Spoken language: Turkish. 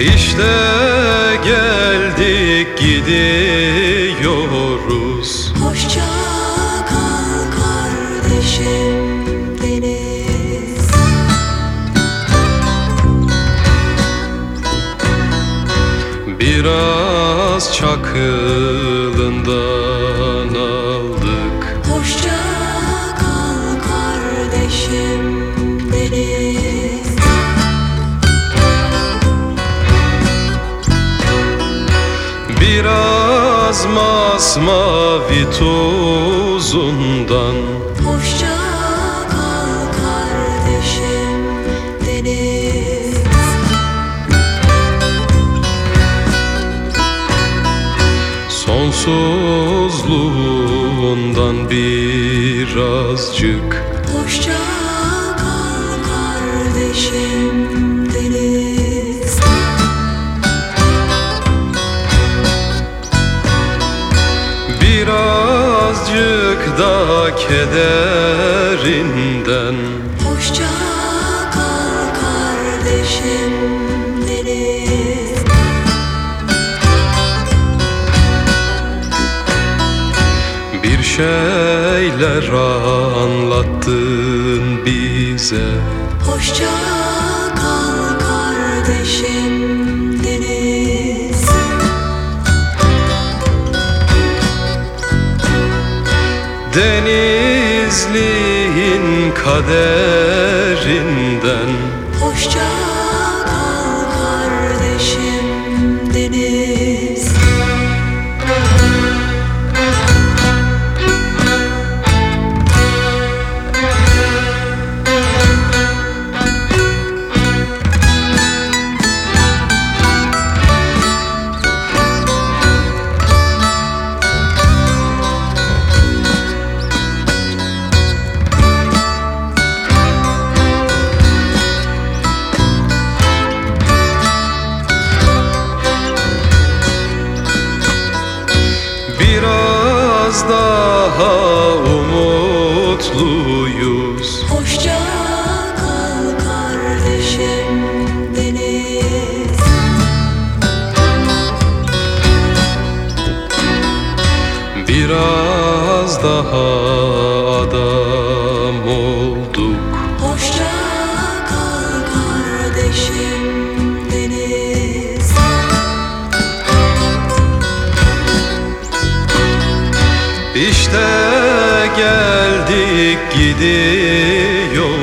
İşte geldik gidiyoruz. Hoşça kal kardeşim deniz. Biraz çakılından Biraz masmavi tuzundan. Hoşça kal kardeşim deniz. Sonsuzluğundan birazcık Hoşça kal kardeşim Birazcık da kederinden. Hoşça kal kardeşim deniz Bir şeyler anlattın bize. Hoşça kal kardeşim Denizliğin kaderinden. Hoşça kal kardeşim daha umutluyuz. Hoşça kal kardeşim deniz. Biraz daha adam olduk. Hoşça İşte geldik gidiyor